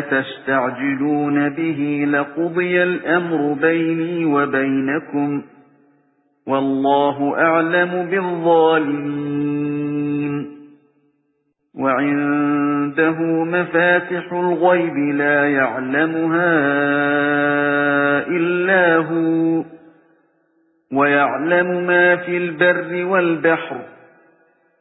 تَسْتَعْجِلُونَ بِهِ لَقُضِيَ الْأَمْرُ بَيْنِي وَبَيْنَكُمْ وَاللَّهُ أَعْلَمُ بِالظَّالِمِينَ وَعِندَهُ مَفَاتِحُ الْغَيْبِ لَا يَعْلَمُهَا إِلَّا هُوَ وَيَعْلَمُ مَا فِي الْبَرِّ وَالْبَحْرِ